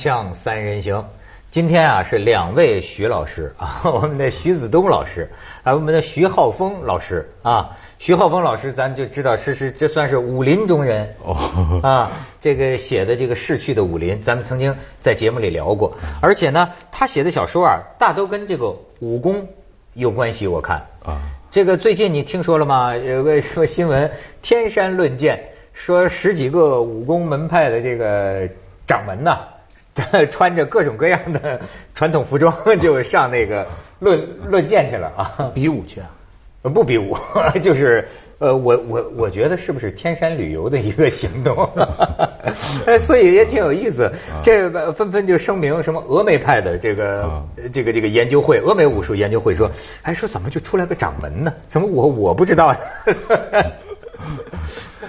锵三人行，今天啊是两位徐老师啊，我们的徐子东老师，还有我们的徐浩峰老师啊。徐浩峰老师，咱就知道是是这算是武林中人哦 啊。这个写的这个逝去的武林，咱们曾经在节目里聊过。而且呢，他写的小说啊，大都跟这个武功有关系。我看啊，这个最近你听说了吗？有个说新闻，天山论剑，说十几个武功门派的这个掌门呐。穿着各种各样的传统服装，就上那个论论剑去了啊！比武去啊？不比武，就是呃，我我我觉得是不是天山旅游的一个行动？所以也挺有意思。这纷纷就声明什么峨眉派的这个这个这个研究会，峨眉武术研究会说，哎，说怎么就出来个掌门呢？怎么我我不知道？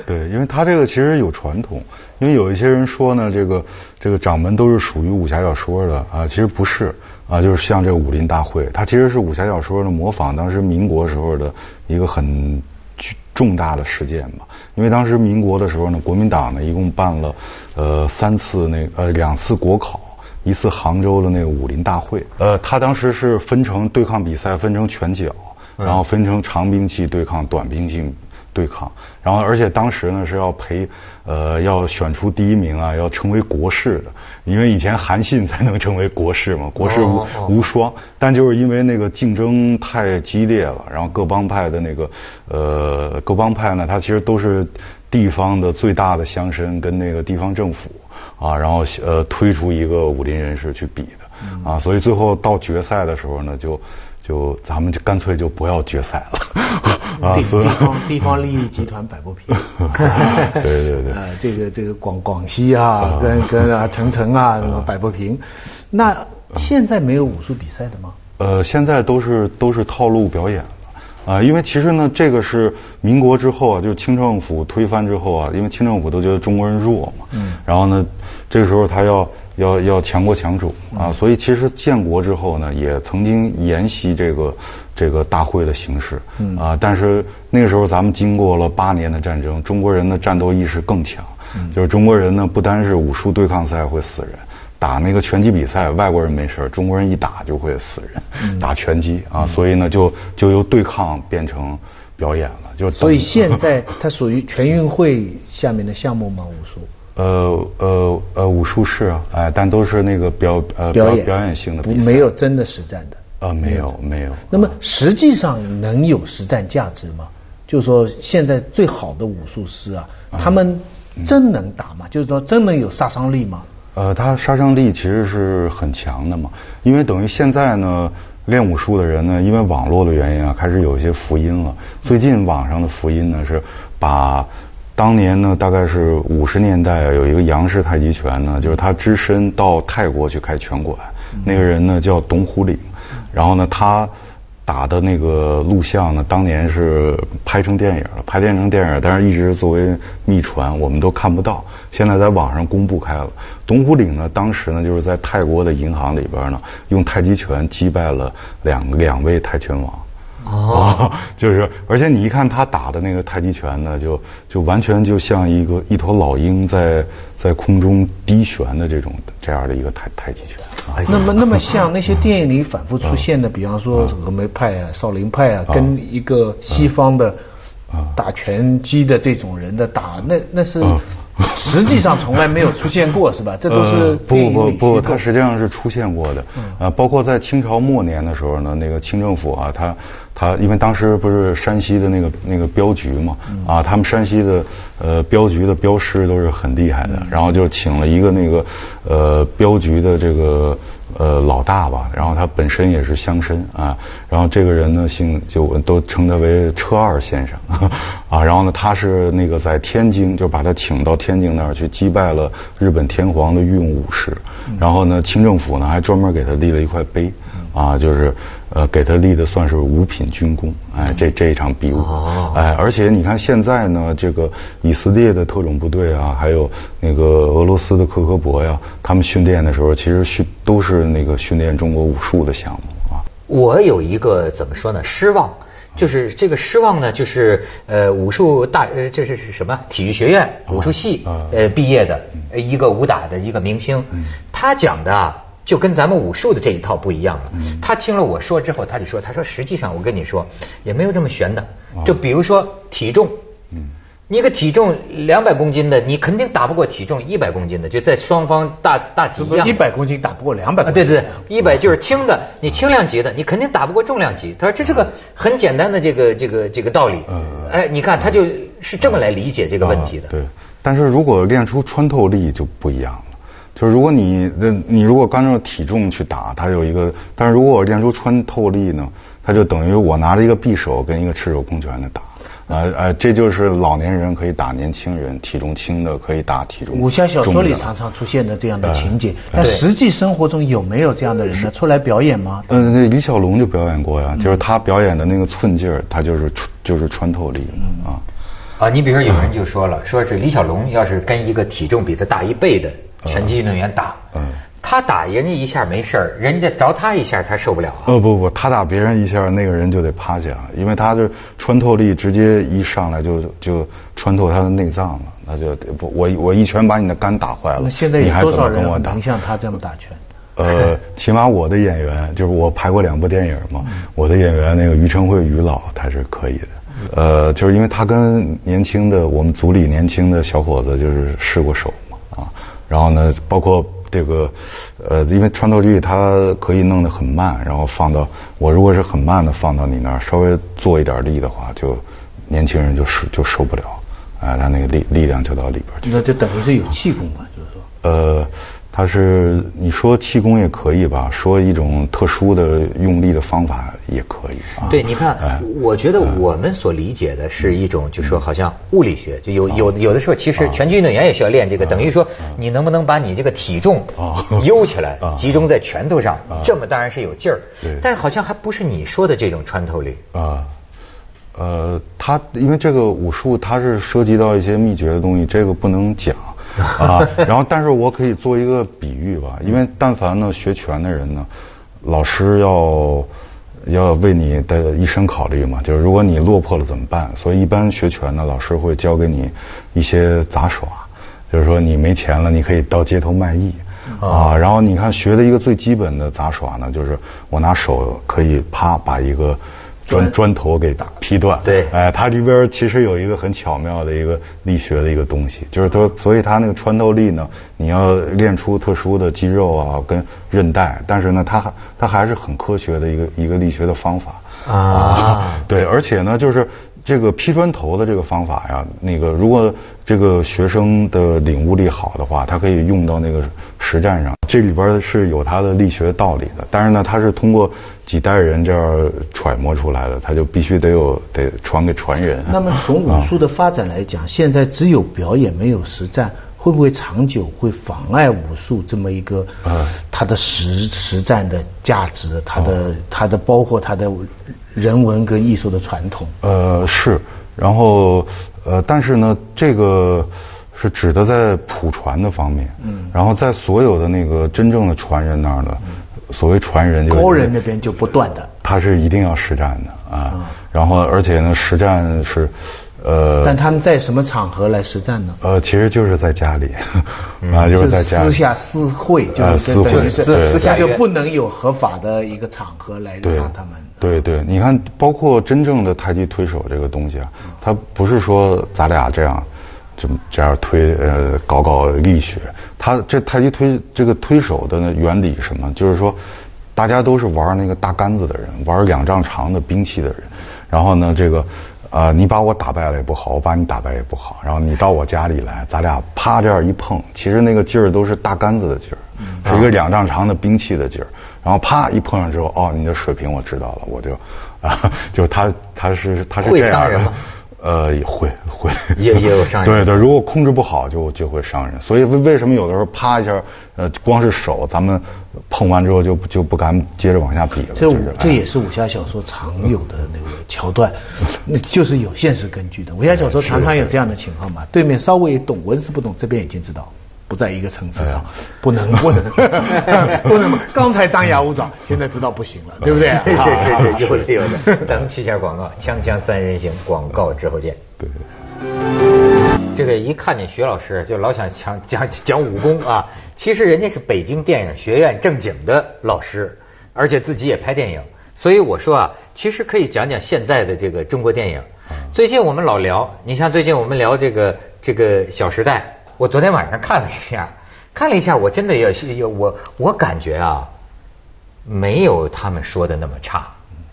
对，因为他这个其实有传统，因为有一些人说呢，这个这个掌门都是属于武侠小说的啊，其实不是啊，就是像这个武林大会，它其实是武侠小说的模仿，当时民国时候的一个很重大的事件嘛。因为当时民国的时候呢，国民党呢一共办了呃三次那呃两次国考，一次杭州的那个武林大会，呃，他当时是分成对抗比赛，分成拳脚，然后分成长兵器对抗短兵器。对抗，然后而且当时呢是要陪，呃，要选出第一名啊，要成为国士的，因为以前韩信才能成为国士嘛，国士无无双。但就是因为那个竞争太激烈了，然后各帮派的那个，呃，各帮派呢，它其实都是地方的最大的乡绅跟那个地方政府啊，然后呃推出一个武林人士去比的啊，所以最后到决赛的时候呢，就。就咱们就干脆就不要决赛了 啊！地方地方利益集团摆不平。对对对。呃，这个这个广广西啊，跟跟啊 陈诚啊什么摆不平。那现在没有武术比赛的吗？呃，现在都是都是套路表演了啊！因为其实呢，这个是民国之后啊，就是清政府推翻之后啊，因为清政府都觉得中国人弱嘛。嗯。然后呢，这个时候他要。要要强国强主啊，所以其实建国之后呢，也曾经沿袭这个这个大会的形式啊，但是那个时候咱们经过了八年的战争，中国人的战斗意识更强，就是中国人呢不单是武术对抗赛会死人，打那个拳击比赛外国人没事，中国人一打就会死人，打拳击啊，所以呢就就由对抗变成表演了，就所以现在它属于全运会下面的项目吗？武术？呃呃呃，武术是啊，哎，但都是那个表呃表表演性的，没有真的实战的。啊，没有没有。那么实际上能有实战价值吗？就是说，现在最好的武术师啊，他们真能打吗？就是说，真能有杀伤力吗？呃，他杀伤力其实是很强的嘛，因为等于现在呢，练武术的人呢，因为网络的原因啊，开始有一些福音了。最近网上的福音呢，是把。当年呢，大概是五十年代，有一个杨氏太极拳呢，就是他只身到泰国去开拳馆。那个人呢叫董虎岭，然后呢他打的那个录像呢，当年是拍成电影了，拍电成电影，但是一直作为秘传，我们都看不到。现在在网上公布开了。董虎岭呢，当时呢就是在泰国的银行里边呢，用太极拳击败了两两位泰拳王。哦，就是，而且你一看他打的那个太极拳呢，就就完全就像一个一头老鹰在在空中低旋的这种这样的一个太太极拳。那么，那么像那些电影里反复出现的，比方说峨眉派啊、少林派啊，跟一个西方的打拳击的这种人的打，那那是。实际上从来没有出现过，是吧？这都是不不不，它实际上是出现过的。啊，包括在清朝末年的时候呢，那个清政府啊，他他因为当时不是山西的那个那个镖局嘛，啊，他们山西的呃镖局的镖师都是很厉害的，然后就请了一个那个呃镖局的这个。呃，老大吧，然后他本身也是乡绅啊，然后这个人呢，姓就都称他为车二先生 啊，然后呢，他是那个在天津，就把他请到天津那儿去击败了日本天皇的御用武士，然后呢，清政府呢还专门给他立了一块碑。啊，就是呃，给他立的算是五品军功，哎，这这一场比武，哎，而且你看现在呢，这个以色列的特种部队啊，还有那个俄罗斯的克格勃呀，他们训练的时候，其实训都是那个训练中国武术的项目啊。我有一个怎么说呢？失望，就是这个失望呢，就是呃，武术大呃，这是是什么？体育学院武术系呃毕业的一个武打的一个明星。他讲的啊，就跟咱们武术的这一套不一样了。他听了我说之后，他就说：“他说实际上我跟你说，也没有这么悬的。就比如说体重，你个体重两百公斤的，你肯定打不过体重一百公斤的，就在双方大大体一样。一百公斤打不过两百。对对对，一百就是轻的，你轻量级的，你肯定打不过重量级。他说这是个很简单的这个这个这个道理。哎，你看他就是这么来理解这个问题的。对，但是如果练出穿透力就不一样了。就是如果你这你如果按照体重去打，它有一个；但是如果我练出穿透力呢，它就等于我拿着一个匕首跟一个赤手空拳的打。呃呃，这就是老年人可以打年轻人，体重轻的可以打体重。武侠小说里常常出现的这样的情节，但实际生活中有没有这样的人呢？出来表演吗？嗯，那李小龙就表演过呀，就是他表演的那个寸劲儿，他就是穿就是穿透力啊。啊，你比如说有人就说了，说是李小龙要是跟一个体重比他大一倍的拳击运动员打。嗯。他打人家一下没事儿，人家着他一下他受不了。呃不不，他打别人一下，那个人就得趴下，因为他的穿透力直接一上来就就穿透他的内脏了，那就不我我一拳把你的肝打坏了，你还怎么跟我打？能像他这么打拳？呃，起码我的演员就是我拍过两部电影嘛，我的演员那个于承惠于老他是可以的。呃，就是因为他跟年轻的我们组里年轻的小伙子就是试过手嘛啊，然后呢，包括。这个，呃，因为穿透力它可以弄得很慢，然后放到我如果是很慢的放到你那儿，稍微做一点力的话，就年轻人就受就受不了，啊，他那个力力量就到里边去。那就等于是有气功嘛，就是说。呃。他是你说气功也可以吧？说一种特殊的用力的方法也可以。对，你看，我觉得我们所理解的是一种，就说好像物理学，就有有有的时候，其实拳击运动员也需要练这个，等于说你能不能把你这个体重悠起来，集中在拳头上，这么当然是有劲儿。但好像还不是你说的这种穿透力。啊，呃，他因为这个武术它是涉及到一些秘诀的东西，这个不能讲。啊，然后，但是我可以做一个比喻吧，因为但凡呢学拳的人呢，老师要要为你的一生考虑嘛，就是如果你落魄了怎么办？所以一般学拳呢，老师会教给你一些杂耍，就是说你没钱了，你可以到街头卖艺啊。然后你看学的一个最基本的杂耍呢，就是我拿手可以啪把一个。砖砖头给打劈断，对，哎，它里边其实有一个很巧妙的一个力学的一个东西，就是它，所以它那个穿透力呢，你要练出特殊的肌肉啊跟韧带，但是呢，它还它还是很科学的一个一个力学的方法。啊，对，而且呢，就是。这个劈砖头的这个方法呀，那个如果这个学生的领悟力好的话，他可以用到那个实战上。这里边是有他的力学道理的，但是呢，它是通过几代人这样揣摩出来的，他就必须得有得传给传人。那么从武术的发展来讲，现在只有表演没有实战。会不会长久会妨碍武术这么一个啊。它的实实战的价值，它的它的包括它的人文跟艺术的传统？呃是，然后呃但是呢这个是指的在普传的方面，嗯，然后在所有的那个真正的传人那儿呢，所谓传人高人那边就不断的，他是一定要实战的啊，然后而且呢实战是。呃，但他们在什么场合来实战呢？呃，其实就是在家里，啊，就是在家私下私会，就是私会，私下就不能有合法的一个场合来让他们。对对，你看，包括真正的太极推手这个东西啊，它不是说咱俩这样，这么这样推，呃，搞搞力学。它这太极推这个推手的原理什么？就是说，大家都是玩那个大杆子的人，玩两丈长的兵器的人，然后呢，这个。啊，你把我打败了也不好，我把你打败也不好。然后你到我家里来，咱俩啪这样一碰，其实那个劲儿都是大杆子的劲儿，是一个两丈长的兵器的劲儿。然后啪一碰上之后，哦，你的水平我知道了，我就啊，就他他是他是这样的。呃，也会会也也有伤人。对对，如果控制不好，就就会伤人。所以为为什么有的时候啪一下，呃，光是手，咱们碰完之后就就不敢接着往下比了。这这也是武侠小说常有的那个桥段，那就是有现实根据的。武侠小说常常有这样的情况嘛，对面稍微懂文字不懂，这边已经知道。不在一个层次上，不能 不能不能刚才张牙舞爪，现在知道不行了，对不对？对对对，有的有的。咱们去下广告，锵锵三人行，广告之后见。对。这个一看见徐老师就老想讲讲讲武功啊。其实人家是北京电影学院正经的老师，而且自己也拍电影。所以我说啊，其实可以讲讲现在的这个中国电影。最近我们老聊，你像最近我们聊这个这个《小时代》，我昨天晚上看了一下，看了一下，我真的要是我我感觉啊，没有他们说的那么差。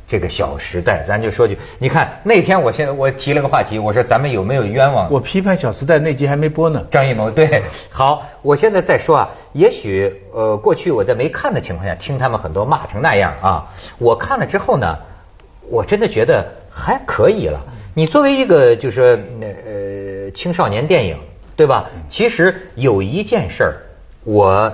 这个《小时代》，咱就说句，你看那天我现在我提了个话题，我说咱们有没有冤枉？我批判《小时代》那集还没播呢。张艺谋对，好，我现在再说啊，也许呃，过去我在没看的情况下听他们很多骂成那样啊，我看了之后呢，我真的觉得还可以了。你作为一个就是呃青少年电影，对吧？其实有一件事儿我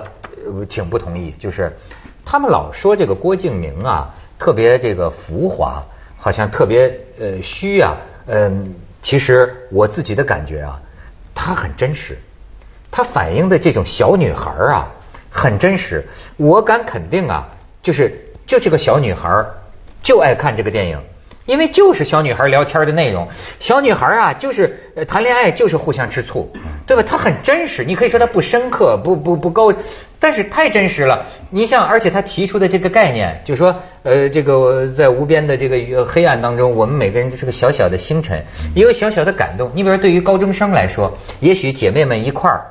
挺不同意，就是他们老说这个郭敬明啊。特别这个浮华，好像特别呃虚啊，嗯，其实我自己的感觉啊，他很真实，他反映的这种小女孩啊，很真实。我敢肯定啊，就是就这个小女孩就爱看这个电影。因为就是小女孩聊天的内容，小女孩啊，就是谈恋爱就是互相吃醋，对吧？她很真实，你可以说她不深刻，不不不高，但是太真实了。你像，而且她提出的这个概念，就说，呃，这个在无边的这个黑暗当中，我们每个人都是个小小的星辰，也有小小的感动。你比如说，对于高中生来说，也许姐妹们一块儿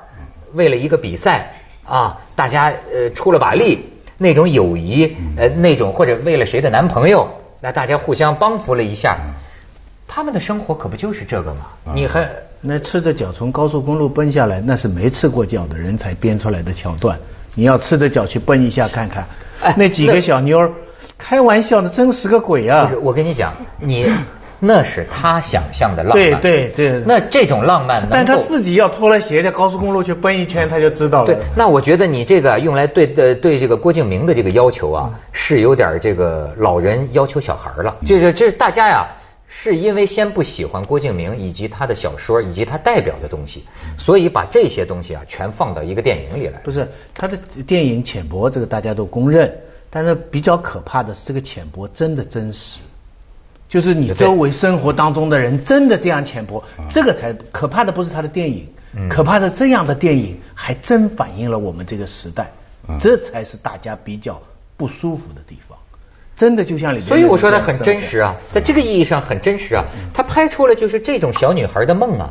为了一个比赛啊，大家呃出了把力，那种友谊，呃，那种或者为了谁的男朋友。那大家互相帮扶了一下，他们的生活可不就是这个吗？你还那赤着脚从高速公路奔下来，那是没赤过脚的人才编出来的桥段。你要赤着脚去奔一下看看，哎，那几个小妞儿，开玩笑的，真是个鬼啊！我跟你讲，你。那是他想象的浪漫，对对对。那这种浪漫，但他自己要脱了鞋在高速公路去奔一圈，他就知道了。对，那我觉得你这个用来对呃对这个郭敬明的这个要求啊，是有点这个老人要求小孩了。就是就是大家呀，是因为先不喜欢郭敬明以及他的小说以及他代表的东西，所以把这些东西啊全放到一个电影里来。不是他的电影浅薄，这个大家都公认，但是比较可怕的是这个浅薄真的真实。就是你周围生活当中的人真的这样浅薄，这个才可怕的不是他的电影，可怕的这样的电影还真反映了我们这个时代，这才是大家比较不舒服的地方。真的就像里边，所以我说他很真实啊，在这个意义上很真实啊，他拍出了就是这种小女孩的梦啊。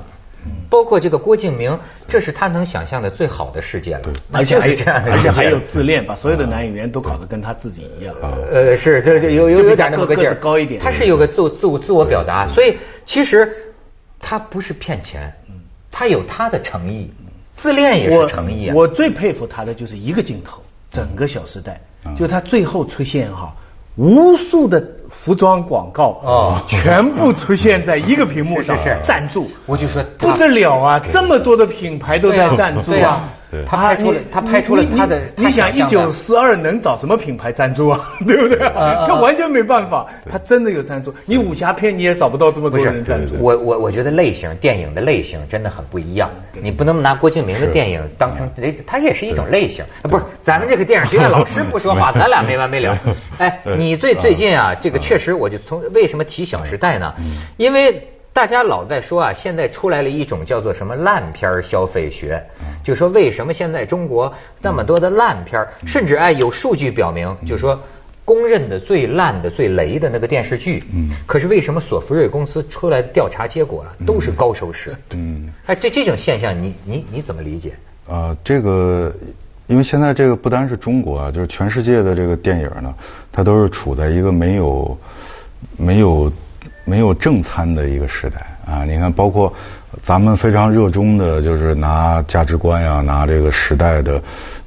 包括这个郭敬明，这是他能想象的最好的世界了。而且还有这样而且还有自恋，把所有的男演员都搞得跟他自己一样。呃，是，对对，有有有点那么个劲儿，高一点。他是有个自我自我自我表达，所以其实他不是骗钱，他有他的诚意，自恋也是诚意啊。我最佩服他的就是一个镜头，整个《小时代》，就他最后出现哈，无数的。服装广告啊，全部出现在一个屏幕上，赞助，我就说不得了啊！这么多的品牌都在赞助啊。他拍出了，他拍出了他的。你想一九四二能找什么品牌赞助啊？对不对？他完全没办法，他真的有赞助。你武侠片你也找不到这么多人赞助。我我我觉得类型电影的类型真的很不一样。你不能拿郭敬明的电影当成，他也是一种类型。不是，咱们这个电影学院老师不说话，咱俩没完没了。哎，你最最近啊，这个确实，我就从为什么提《小时代》呢？因为。大家老在说啊，现在出来了一种叫做什么烂片消费学，就说为什么现在中国那么多的烂片甚至哎有数据表明，就说公认的最烂的、最雷的那个电视剧，嗯，可是为什么索福瑞公司出来的调查结果啊都是高收视？嗯，哎，对这种现象，你你你怎么理解？啊，这个，因为现在这个不单是中国啊，就是全世界的这个电影呢，它都是处在一个没有没有。没有正餐的一个时代啊！你看，包括咱们非常热衷的，就是拿价值观呀，拿这个时代的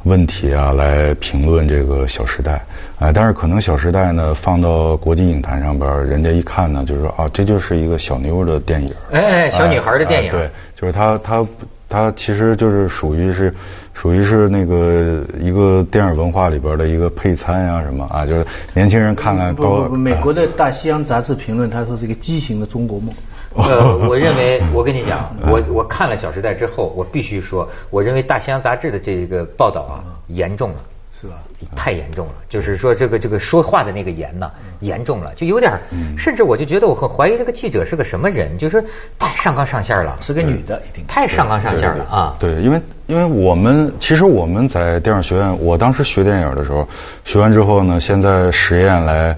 问题啊来评论这个《小时代》啊。但是可能《小时代》呢放到国际影坛上边，人家一看呢，就是说啊，这就是一个小妞的电影。哎哎，小女孩的电影。对，就是她她她其实就是属于是。属于是那个一个电影文化里边的一个配餐呀什么啊，就是年轻人看看高。美国的大西洋杂志评论他说是一个畸形的中国梦。呃，我认为我跟你讲，我我看了《小时代》之后，我必须说，我认为大西洋杂志的这个报道啊严重了。是吧？太严重了，就是说这个这个说话的那个严呢，严重了，就有点，甚至我就觉得我很怀疑这个记者是个什么人，就是说太上纲上线了，是个女的，一定太上纲上线了啊！对，因为因为我们其实我们在电影学院，我当时学电影的时候，学完之后呢，现在实验来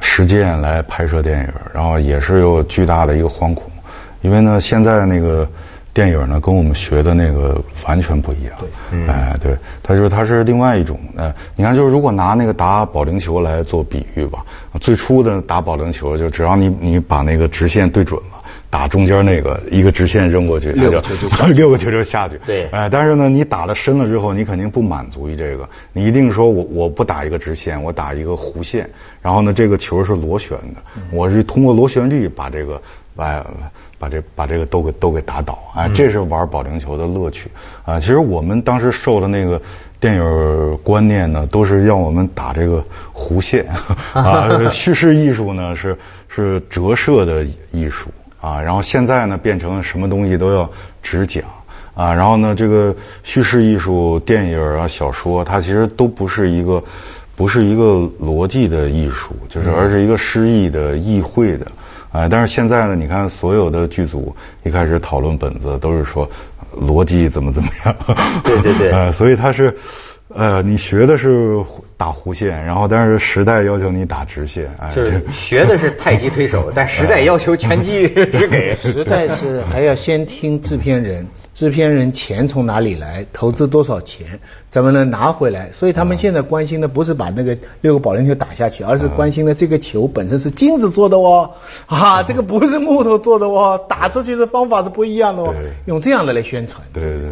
实践来拍摄电影，然后也是有巨大的一个惶恐，因为呢，现在那个。电影呢，跟我们学的那个完全不一样。对，哎，对，他说它是另外一种。呃，你看，就是如果拿那个打保龄球来做比喻吧，最初的打保龄球，就只要你你把那个直线对准了，打中间那个一个直线扔过去，六个球就 六个球就下去。对，哎，但是呢，你打了深了之后，你肯定不满足于这个，你一定说我我不打一个直线，我打一个弧线，然后呢，这个球是螺旋的，我是通过螺旋力把这个把。把这把这个都给都给打倒哎！这是玩保龄球的乐趣啊！其实我们当时受的那个电影观念呢，都是让我们打这个弧线 啊。叙事艺术呢是是折射的艺术啊。然后现在呢变成什么东西都要只讲啊。然后呢这个叙事艺术、电影啊、小说，它其实都不是一个不是一个逻辑的艺术，就是而是一个诗意的、意会的。哎，但是现在呢，你看所有的剧组一开始讨论本子都是说逻辑怎么怎么样，对对对，呃，所以它是，呃，你学的是打弧线，然后但是时代要求你打直线，哎，就是学的是太极推手，但时代要求拳击 只给，时代是还要先听制片人。制片人钱从哪里来？投资多少钱？怎么能拿回来？所以他们现在关心的不是把那个六个保龄球打下去，而是关心的这个球本身是金子做的哦，啊，这个不是木头做的哦，打出去的方法是不一样的哦，用这样的来宣传。对对对。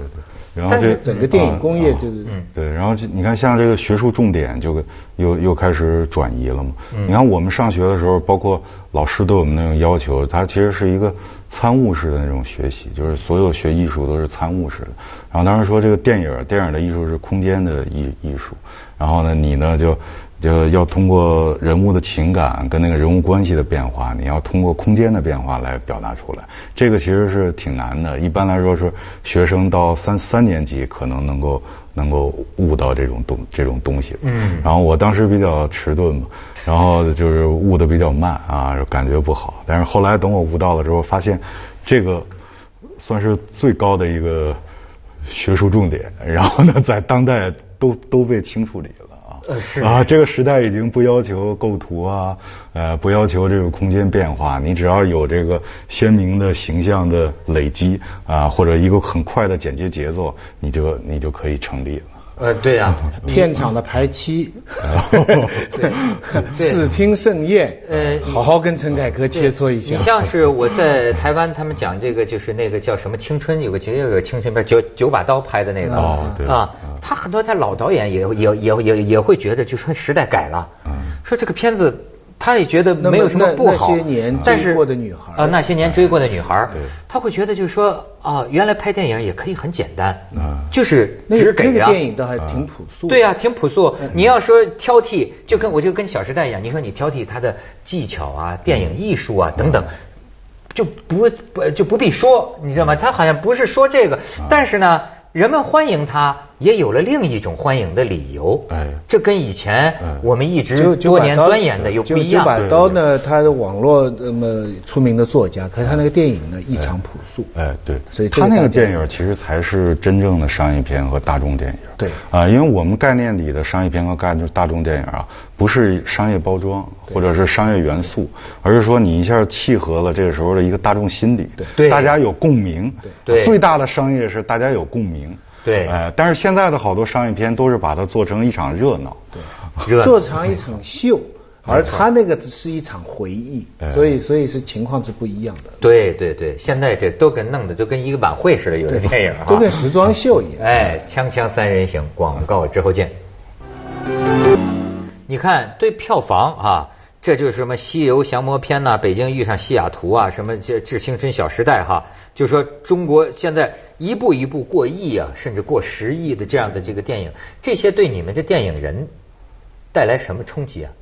然后这整个电影工业就是，对，然后你看像这个学术重点就又又开始转移了嘛。你看我们上学的时候，包括老师对我们那种要求，它其实是一个参悟式的那种学习，就是所有学艺术都是参悟式的。然后当时说这个电影，电影的艺术是空间的艺艺术，然后呢，你呢就。就要通过人物的情感跟那个人物关系的变化，你要通过空间的变化来表达出来。这个其实是挺难的。一般来说是学生到三三年级可能能够能够悟到这种东 这种东西。嗯。然后我当时比较迟钝嘛，然后就是悟的比较慢啊，感觉不好。但是后来等我悟到了之后，发现这个算是最高的一个学术重点。然后呢，在当代都都被清处理了。是啊，这个时代已经不要求构图啊，呃，不要求这个空间变化，你只要有这个鲜明的形象的累积啊，或者一个很快的剪接节奏，你就你就可以成立了。呃，对呀，片场的排期，视听盛宴，呃，好好跟陈凯歌切磋一下。你像是我在台湾，他们讲这个就是那个叫什么青春，有个节有个青春片九九把刀拍的那个。哦，对。啊，他很多他老导演也也也也也会觉得，就说时代改了，说这个片子。他也觉得没有什么不好，但是啊，那些年追过的女孩，他会觉得就是说啊，原来拍电影也可以很简单，就是只给那个电影倒还挺朴素。对呀，挺朴素。你要说挑剔，就跟我就跟《小时代》一样，你说你挑剔他的技巧啊、电影艺术啊等等，就不不就不必说，你知道吗？他好像不是说这个，但是呢。人们欢迎他，也有了另一种欢迎的理由。哎，这跟以前我们一直多年钻研的又不一样。九把刀呢，他的网络那么出名的作家，可是他那个电影呢异常朴素。哎，对，所以他那个电影其实才是真正的商业片和大众电影。对啊，因为我们概念里的商业片和大大众电影啊，不是商业包装或者是商业元素，而是说你一下契合了这个时候的一个大众心理，对，大家有共鸣。对，最大的商业是大家有共鸣。对，哎，但是现在的好多商业片都是把它做成一场热闹，对，做成一场秀，而他那个是一场回忆，所以所以是情况是不一样的。对对对，现在这都跟弄的都跟一个晚会似的，有的电影都跟时装秀一样。哎，锵锵三人行，广告之后见。你看，对票房啊。这就是什么《西游降魔篇》呐，《北京遇上西雅图》啊，什么这《致青春小时代》哈，就说中国现在一步一步过亿啊，甚至过十亿的这样的这个电影，这些对你们的电影人带来什么冲击啊？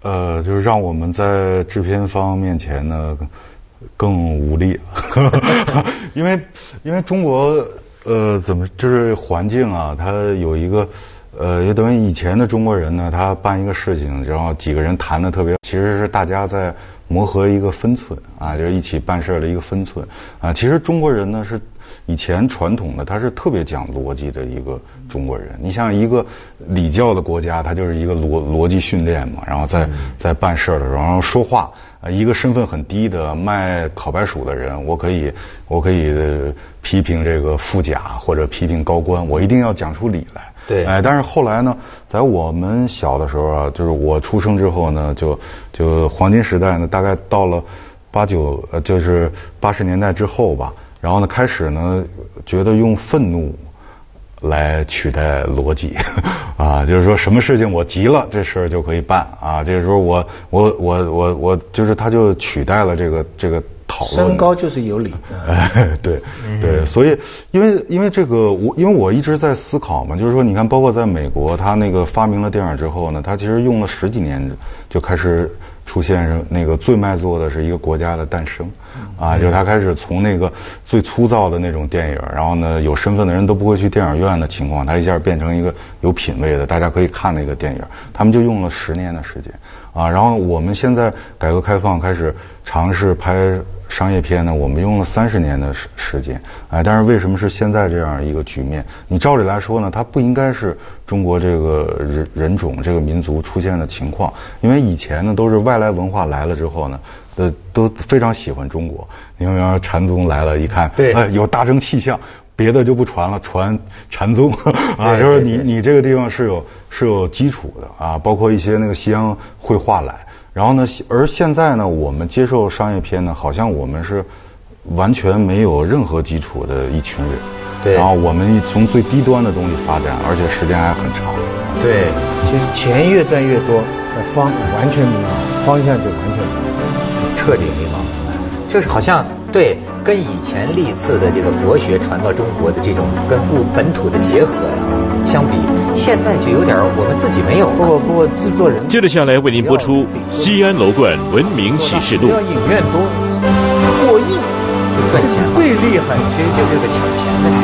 呃，就是让我们在制片方面前呢更无力，因为因为中国呃怎么就是环境啊，它有一个。呃，也等于以前的中国人呢，他办一个事情，然后几个人谈的特别，其实是大家在磨合一个分寸啊，就是一起办事的一个分寸啊。其实中国人呢是。以前传统的他是特别讲逻辑的一个中国人，你像一个礼教的国家，他就是一个逻逻辑训练嘛，然后在在办事的时候，然后说话，一个身份很低的卖烤白薯的人，我可以我可以批评这个富甲或者批评高官，我一定要讲出理来。对，哎，但是后来呢，在我们小的时候啊，就是我出生之后呢，就就黄金时代呢，大概到了八九呃，就是八十年代之后吧。然后呢，开始呢，觉得用愤怒来取代逻辑，啊，就是说什么事情我急了，这事儿就可以办啊。这个时候我我我我我，就是他就取代了这个这个讨论。身高就是有理。哎，对对，所以因为因为这个我因为我一直在思考嘛，就是说你看，包括在美国，他那个发明了电影之后呢，他其实用了十几年就开始。出现那个最卖座的是一个国家的诞生，啊，就是他开始从那个最粗糙的那种电影，然后呢，有身份的人都不会去电影院的情况，他一下变成一个有品位的，大家可以看的一个电影。他们就用了十年的时间，啊，然后我们现在改革开放开始尝试拍。商业片呢，我们用了三十年的时时间，哎，但是为什么是现在这样一个局面？你照理来说呢，它不应该是中国这个人人种这个民族出现的情况，因为以前呢都是外来文化来了之后呢，呃都非常喜欢中国。你比方说禅宗来了，一看，哎，有大正气象，别的就不传了，传禅宗 啊，就是你你这个地方是有是有基础的啊，包括一些那个西洋绘画来。然后呢？而现在呢，我们接受商业片呢，好像我们是完全没有任何基础的一群人。对。然后我们从最低端的东西发展，而且时间还很长。对。其实钱越赚越多，方完全迷茫，方向就完全迷茫，彻底迷茫。就是好像对，跟以前历次的这个佛学传到中国的这种跟故本土的结合呀。相比现在就有点我们自己没有。不不不制作人。接着下来为您播出《西安楼冠文明启示录》。要影院多，过亿，赚钱最厉害，其实就是个抢钱的。